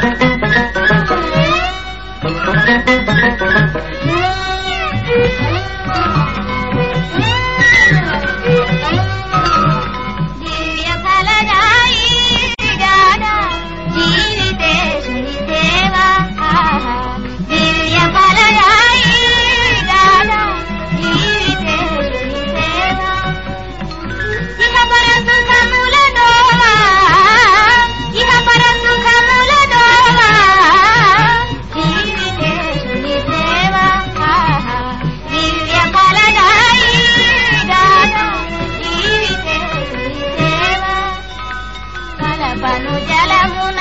Thank you. Panu Jalamun